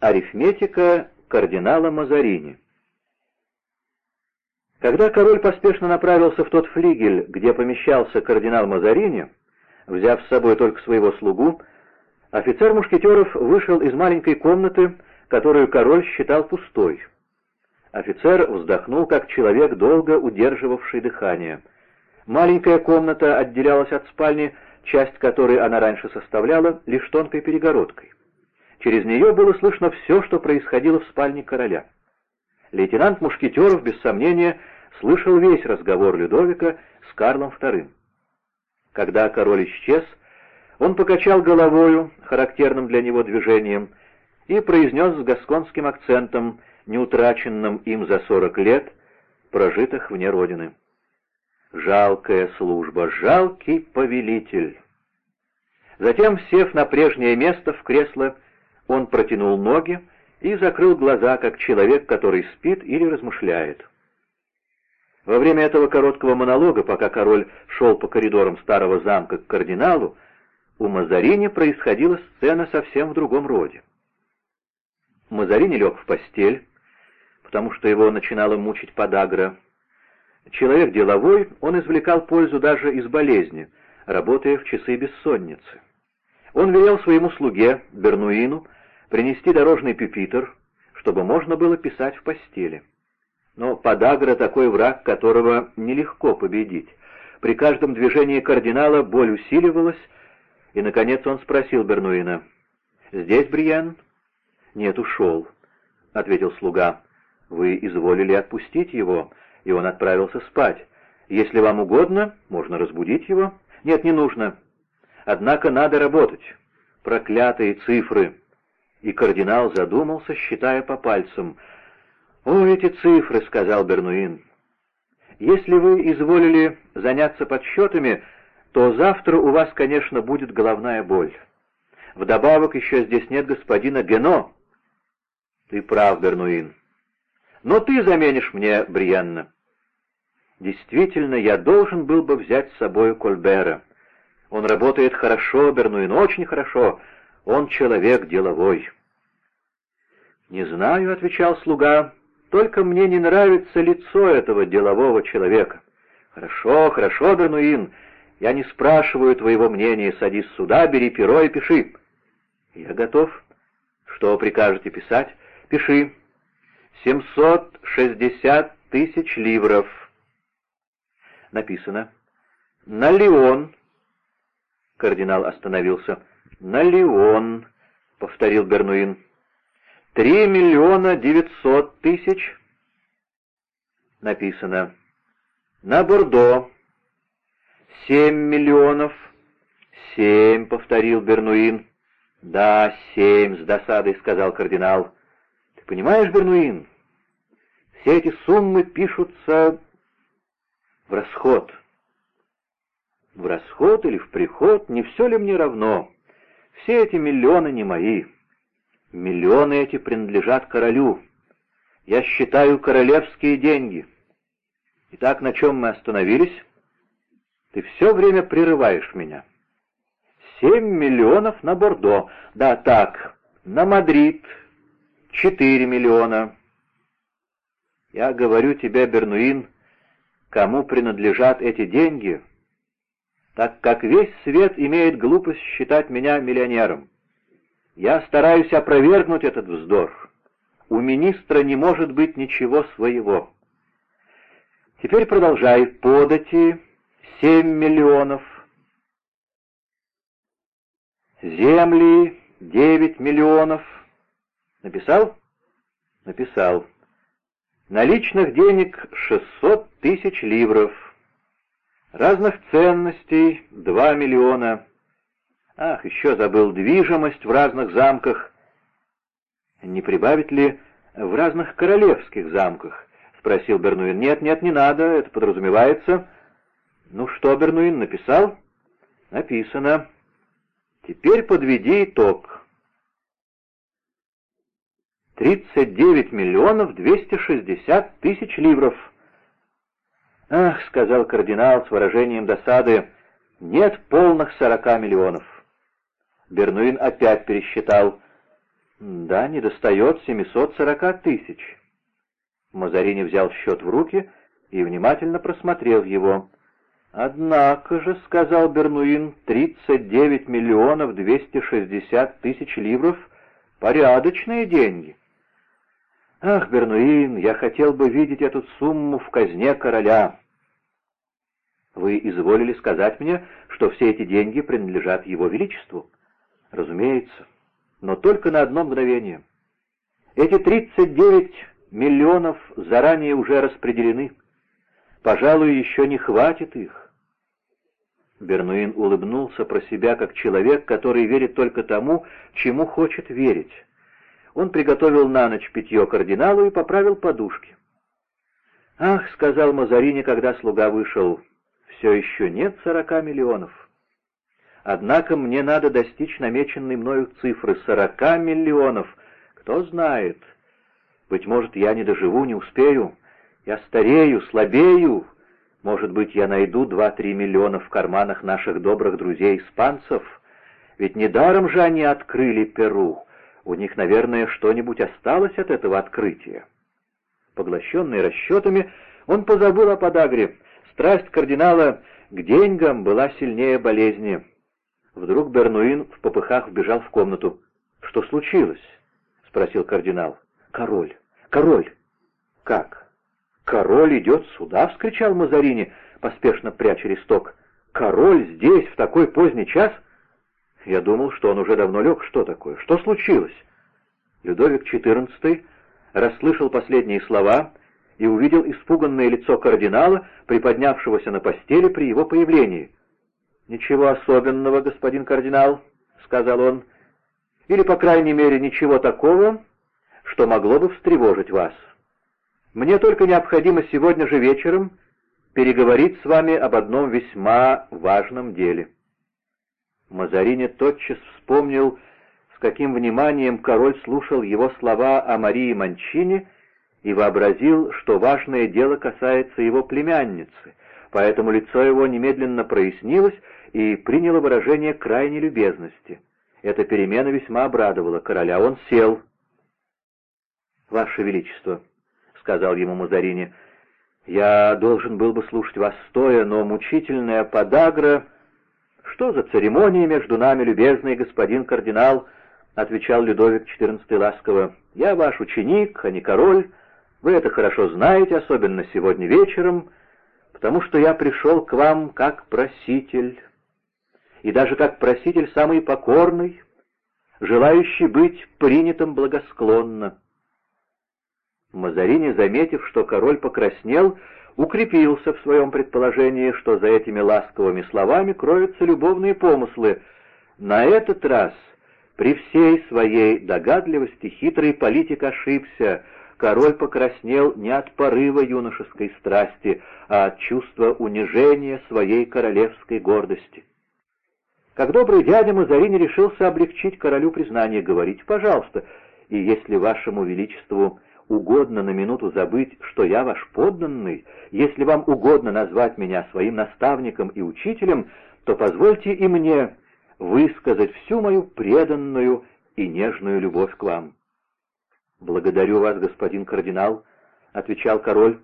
Арифметика кардинала Мазарини. Когда король поспешно направился в тот флигель, где помещался кардинал Мазарини, взяв с собой только своего слугу, офицер мушкетеров вышел из маленькой комнаты, которую король считал пустой. Офицер вздохнул, как человек, долго удерживавший дыхание. Маленькая комната отделялась от спальни, часть которой она раньше составляла, лишь тонкой перегородкой. Через нее было слышно все, что происходило в спальне короля. Лейтенант Мушкетеров, без сомнения, слышал весь разговор Людовика с Карлом II. Когда король исчез, он покачал головою, характерным для него движением, и произнес с гасконским акцентом, неутраченным им за сорок лет, прожитых вне родины. «Жалкая служба, жалкий повелитель!» Затем, сев на прежнее место в кресло, он протянул ноги и закрыл глаза, как человек, который спит или размышляет. Во время этого короткого монолога, пока король шел по коридорам старого замка к кардиналу, у Мазарини происходила сцена совсем в другом роде. Мазарини лег в постель, потому что его начинало мучить подагра. Человек деловой, он извлекал пользу даже из болезни, работая в часы бессонницы. Он велел своему слуге, Бернуину, принести дорожный пюпитр, чтобы можно было писать в постели. Но подагра — такой враг, которого нелегко победить. При каждом движении кардинала боль усиливалась, и, наконец, он спросил Бернуина. «Здесь Бриен?» «Нет, ушел», — ответил слуга. «Вы изволили отпустить его, и он отправился спать. Если вам угодно, можно разбудить его». «Нет, не нужно. Однако надо работать. Проклятые цифры!» И кардинал задумался, считая по пальцам. «О, эти цифры!» — сказал Бернуин. «Если вы изволили заняться подсчетами, то завтра у вас, конечно, будет головная боль. Вдобавок еще здесь нет господина Гено». «Ты прав, Бернуин. Но ты заменишь мне Бриенна». «Действительно, я должен был бы взять с собой Кольбера. Он работает хорошо, Бернуин, очень хорошо». Он человек деловой. «Не знаю», — отвечал слуга, — «только мне не нравится лицо этого делового человека». «Хорошо, хорошо, Бернуин, я не спрашиваю твоего мнения, садись сюда, бери перо и пиши». «Я готов. Что прикажете писать?» «Пиши. Семьсот шестьдесят тысяч ливров». Написано. «На Леон». Кардинал остановился. «На Леон», — повторил Бернуин. «Три миллиона девятьсот тысяч». Написано. «На Бордо». «Семь миллионов». «Семь», — повторил Бернуин. «Да, семь», — с досадой сказал кардинал. «Ты понимаешь, Бернуин, все эти суммы пишутся в расход». «В расход или в приход, не все ли мне равно?» Все эти миллионы не мои. Миллионы эти принадлежат королю. Я считаю королевские деньги. Итак, на чем мы остановились? Ты все время прерываешь меня. Семь миллионов на Бордо. Да, так, на Мадрид. Четыре миллиона. Я говорю тебе, Бернуин, кому принадлежат эти деньги, так как весь свет имеет глупость считать меня миллионером. Я стараюсь опровергнуть этот вздор. У министра не может быть ничего своего. Теперь продолжай. Подати семь миллионов. Земли девять миллионов. Написал? Написал. Наличных денег шестьсот тысяч ливров. Разных ценностей — два миллиона. Ах, еще забыл движимость в разных замках. Не прибавить ли в разных королевских замках? — спросил Бернуин. «Нет, нет, не надо, это подразумевается». «Ну что, Бернуин, написал?» «Написано. Теперь подведи итог». «Тридцать девять миллионов двести шестьдесят тысяч ливров». «Ах», — сказал кардинал с выражением досады, — «нет полных сорока миллионов». Бернуин опять пересчитал. «Да, не достает 740 тысяч». Мазарини взял счет в руки и внимательно просмотрел его. «Однако же», — сказал Бернуин, — «39 миллионов 260 тысяч ливров — порядочные деньги». «Ах, Бернуин, я хотел бы видеть эту сумму в казне короля». «Вы изволили сказать мне, что все эти деньги принадлежат его величеству?» «Разумеется, но только на одно мгновение. Эти 39 миллионов заранее уже распределены. Пожалуй, еще не хватит их». Бернуин улыбнулся про себя как человек, который верит только тому, чему хочет верить. Он приготовил на ночь питье кардиналу и поправил подушки. «Ах», — сказал Мазарини, когда слуга вышел, — «все еще нет сорока миллионов». Однако мне надо достичь намеченной мною цифры — сорока миллионов. Кто знает. Быть может, я не доживу, не успею. Я старею, слабею. Может быть, я найду два-три миллиона в карманах наших добрых друзей-испанцев. Ведь недаром же они открыли Перу. У них, наверное, что-нибудь осталось от этого открытия. Поглощенный расчетами, он позабыл о подагре. Страсть кардинала к деньгам была сильнее болезни. Вдруг Бернуин в попыхах вбежал в комнату. «Что случилось?» — спросил кардинал. «Король! Король!» «Как? Король идет сюда?» — вскричал Мазарини, поспешно пряча листок. «Король здесь в такой поздний час?» Я думал, что он уже давно лег. Что такое? Что случилось? Людовик XIV расслышал последние слова и увидел испуганное лицо кардинала, приподнявшегося на постели при его появлении. «Ничего особенного, господин кардинал», — сказал он, — «или, по крайней мере, ничего такого, что могло бы встревожить вас. Мне только необходимо сегодня же вечером переговорить с вами об одном весьма важном деле». Мазарини тотчас вспомнил, с каким вниманием король слушал его слова о Марии Манчини и вообразил, что важное дело касается его племянницы, поэтому лицо его немедленно прояснилось и приняло выражение крайней любезности. Эта перемена весьма обрадовала короля. Он сел. «Ваше Величество», — сказал ему Мазарини, — «я должен был бы слушать вас стоя, но мучительная подагра...» «Что за церемонии между нами, любезный господин кардинал?» — отвечал Людовик XIV ласково. «Я ваш ученик, а не король. Вы это хорошо знаете, особенно сегодня вечером, потому что я пришел к вам как проситель, и даже как проситель самый покорный, желающий быть принятым благосклонно». Мазарини, заметив, что король покраснел, укрепился в своем предположении, что за этими ласковыми словами кроются любовные помыслы. На этот раз, при всей своей догадливости, хитрый политик ошибся. Король покраснел не от порыва юношеской страсти, а от чувства унижения своей королевской гордости. Как добрый дядя Мазарини решился облегчить королю признание, говорить, пожалуйста, и если вашему величеству угодно на минуту забыть, что я ваш подданный, если вам угодно назвать меня своим наставником и учителем, то позвольте и мне высказать всю мою преданную и нежную любовь к вам. «Благодарю вас, господин кардинал», — отвечал король.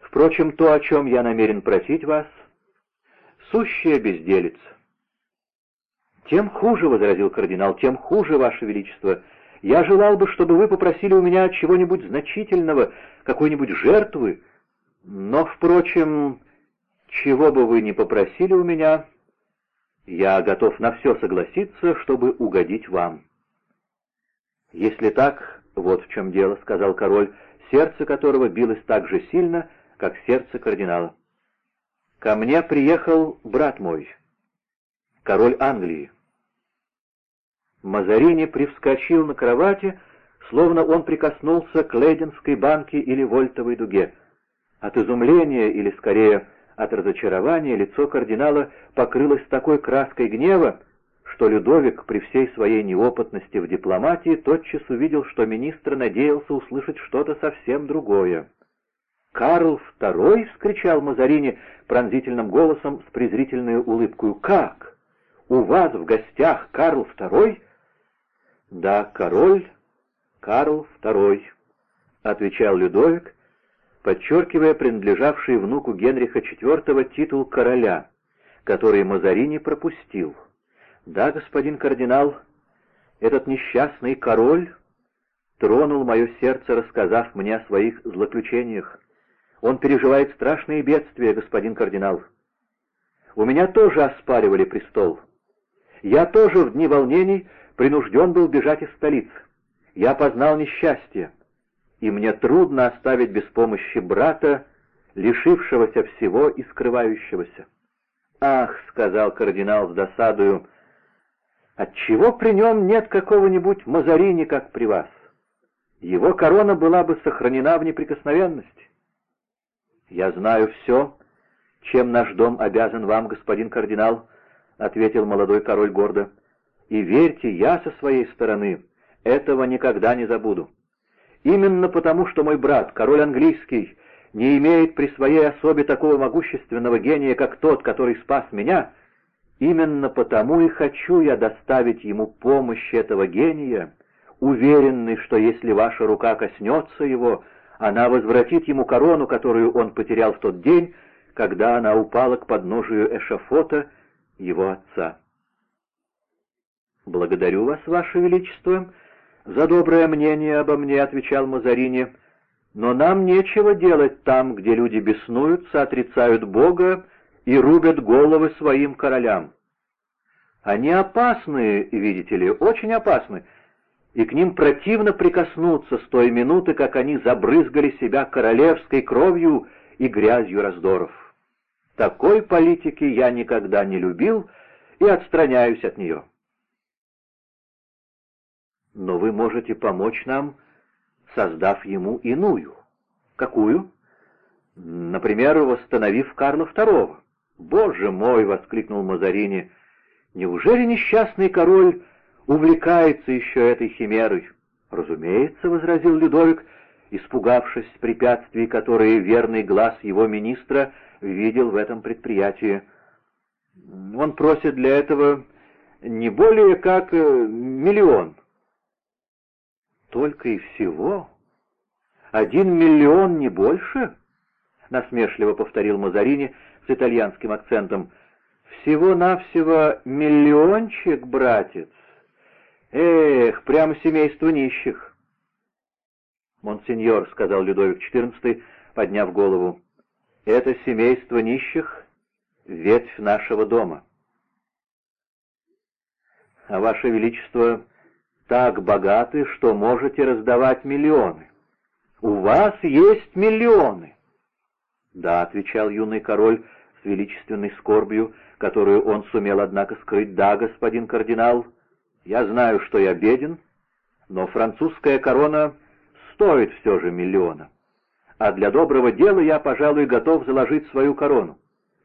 «Впрочем, то, о чем я намерен просить вас, — сущая безделица». «Тем хуже», — возразил кардинал, — «тем хуже, ваше величество, — я желал бы, чтобы вы попросили у меня чего-нибудь значительного, какой-нибудь жертвы. Но, впрочем, чего бы вы ни попросили у меня, я готов на все согласиться, чтобы угодить вам». «Если так, вот в чем дело», — сказал король, сердце которого билось так же сильно, как сердце кардинала. «Ко мне приехал брат мой, король Англии. Мазарини привскочил на кровати, словно он прикоснулся к Лейденской банке или Вольтовой дуге. От изумления, или скорее от разочарования, лицо кардинала покрылось такой краской гнева, что Людовик при всей своей неопытности в дипломатии тотчас увидел, что министр надеялся услышать что-то совсем другое. «Карл II!» — вскричал Мазарини пронзительным голосом с презрительной улыбкой. «Как? У вас в гостях Карл II?» «Да, король Карл II», — отвечал Людовик, подчеркивая принадлежавший внуку Генриха IV титул короля, который Мазарини пропустил. «Да, господин кардинал, этот несчастный король тронул мое сердце, рассказав мне о своих злоключениях. Он переживает страшные бедствия, господин кардинал. У меня тоже оспаривали престол. Я тоже в дни волнений принужден был бежать из столицы. Я познал несчастье, и мне трудно оставить без помощи брата, лишившегося всего и скрывающегося. «Ах», — сказал кардинал с досадою, — «отчего при нем нет какого-нибудь Мазарини, как при вас? Его корона была бы сохранена в неприкосновенности». «Я знаю все, чем наш дом обязан вам, господин кардинал», — ответил молодой король гордо. «И верьте, я со своей стороны этого никогда не забуду. Именно потому, что мой брат, король английский, не имеет при своей особе такого могущественного гения, как тот, который спас меня, именно потому и хочу я доставить ему помощь этого гения, уверенный, что если ваша рука коснется его, она возвратит ему корону, которую он потерял в тот день, когда она упала к подножию эшафота его отца. «Благодарю вас, ваше величество», «За доброе мнение обо мне», — отвечал Мазарини, — «но нам нечего делать там, где люди беснуются, отрицают Бога и рубят головы своим королям. Они опасны, видите ли, очень опасны, и к ним противно прикоснуться с той минуты, как они забрызгали себя королевской кровью и грязью раздоров. Такой политики я никогда не любил и отстраняюсь от нее». Но вы можете помочь нам, создав ему иную. Какую? Например, восстановив Карла II. «Боже мой!» — воскликнул Мазарини. «Неужели несчастный король увлекается еще этой химерой?» «Разумеется», — возразил Людовик, испугавшись препятствий, которые верный глаз его министра видел в этом предприятии. «Он просит для этого не более как э, миллион». «Только и всего? Один миллион, не больше?» — насмешливо повторил Мазарини с итальянским акцентом. «Всего-навсего миллиончик, братец! Эх, прямо семейство нищих!» «Монсеньор», — сказал Людовик XIV, подняв голову, — «это семейство нищих — ветвь нашего дома». «А Ваше Величество так богаты, что можете раздавать миллионы. У вас есть миллионы. Да, отвечал юный король с величественной скорбью, которую он сумел, однако, скрыть. Да, господин кардинал, я знаю, что я беден, но французская корона стоит все же миллиона. А для доброго дела я, пожалуй, готов заложить свою корону.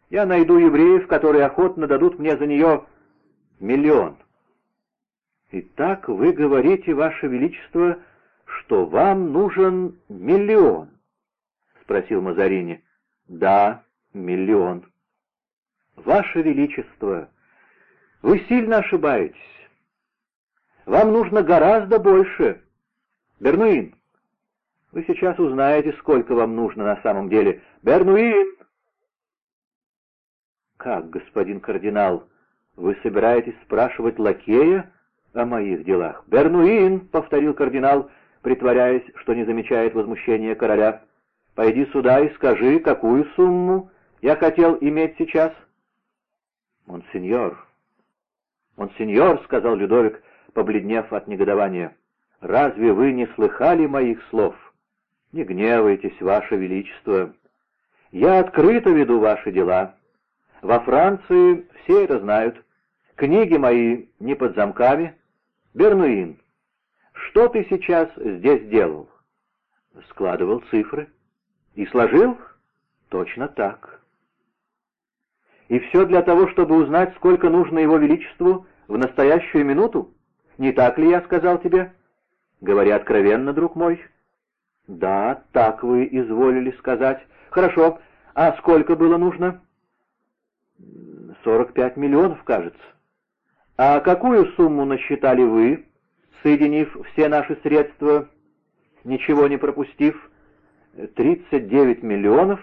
Я найду евреев, которые охотно дадут мне за нее миллион. «Итак, вы говорите, Ваше Величество, что вам нужен миллион?» — спросил Мазарини. «Да, миллион». «Ваше Величество, вы сильно ошибаетесь. Вам нужно гораздо больше. Бернуин, вы сейчас узнаете, сколько вам нужно на самом деле. Бернуин!» «Как, господин кардинал, вы собираетесь спрашивать лакея?» О моих делах. «Бернуин!» — повторил кардинал, притворяясь, что не замечает возмущения короля. «Пойди сюда и скажи, какую сумму я хотел иметь сейчас». «Монсеньор!» «Монсеньор!» — сказал Людовик, побледнев от негодования. «Разве вы не слыхали моих слов? Не гневайтесь, ваше величество. Я открыто веду ваши дела. Во Франции все это знают. Книги мои не под замками, «Бернуин, что ты сейчас здесь делал?» «Складывал цифры». «И сложил?» «Точно так». «И все для того, чтобы узнать, сколько нужно его величеству в настоящую минуту? Не так ли я сказал тебе?» «Говори откровенно, друг мой». «Да, так вы изволили сказать. Хорошо. А сколько было нужно?» «Сорок пять миллионов, кажется». «А какую сумму насчитали вы?» соединив все наши средства, ничего не пропустив, 39 миллионов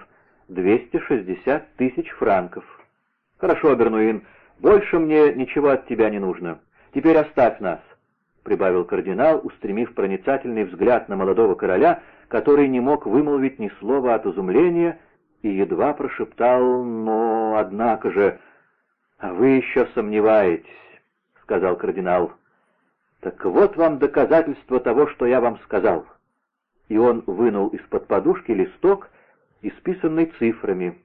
260 тысяч франков. Хорошо, Бернуин, больше мне ничего от тебя не нужно. Теперь оставь нас, — прибавил кардинал, устремив проницательный взгляд на молодого короля, который не мог вымолвить ни слова от изумления и едва прошептал «но, однако же...» «А вы еще сомневаетесь», — сказал кардинал. «Так вот вам доказательство того, что я вам сказал». И он вынул из-под подушки листок, исписанный цифрами,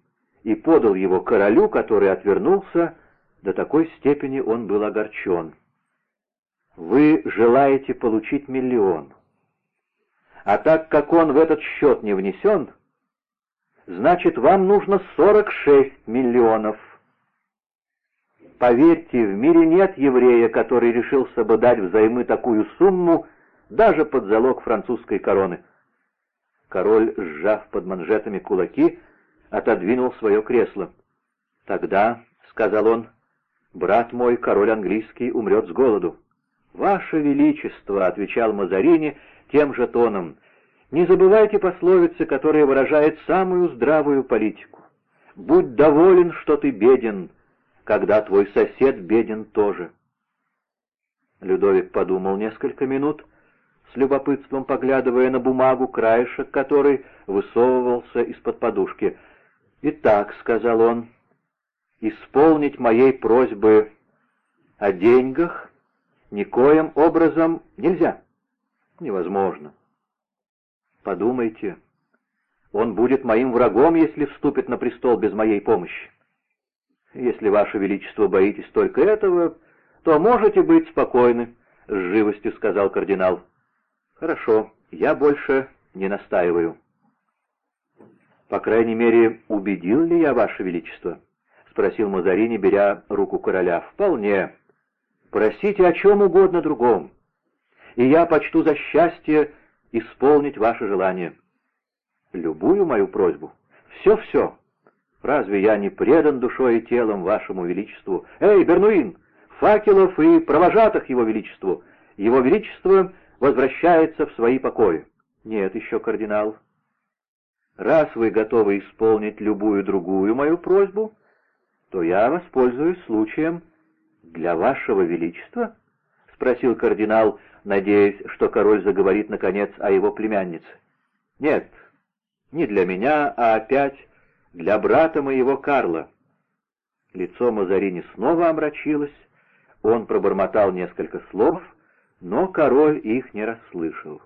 и подал его королю, который отвернулся, до такой степени он был огорчен. «Вы желаете получить миллион. А так как он в этот счет не внесен, значит, вам нужно 46 миллионов». Поверьте, в мире нет еврея, который решился бы дать взаймы такую сумму даже под залог французской короны. Король, сжав под манжетами кулаки, отодвинул свое кресло. «Тогда», — сказал он, — «брат мой, король английский, умрет с голоду». «Ваше Величество», — отвечал Мазарини тем же тоном, — «не забывайте пословицы, которая выражает самую здравую политику. Будь доволен, что ты беден, когда твой сосед беден тоже. Людовик подумал несколько минут, с любопытством поглядывая на бумагу, краешек которой высовывался из-под подушки. «Итак», — сказал он, — «исполнить моей просьбы о деньгах никоим образом нельзя. Невозможно. Подумайте, он будет моим врагом, если вступит на престол без моей помощи. «Если, Ваше Величество, боитесь только этого, то можете быть спокойны», — с живостью сказал кардинал. «Хорошо, я больше не настаиваю». «По крайней мере, убедил ли я Ваше Величество?» — спросил Мазарини, беря руку короля. «Вполне. Просите о чем угодно другом, и я почту за счастье исполнить ваше желание. Любую мою просьбу. Все-все». Разве я не предан душой и телом вашему величеству? Эй, Бернуин, факелов и провожатых его величеству! Его величество возвращается в свои покои. Нет еще, кардинал. Раз вы готовы исполнить любую другую мою просьбу, то я воспользуюсь случаем для вашего величества, — спросил кардинал, надеясь, что король заговорит, наконец, о его племяннице. Нет, не для меня, а опять для брата моего Карла». Лицо Мазарини снова омрачилось, он пробормотал несколько слов, но король их не расслышал.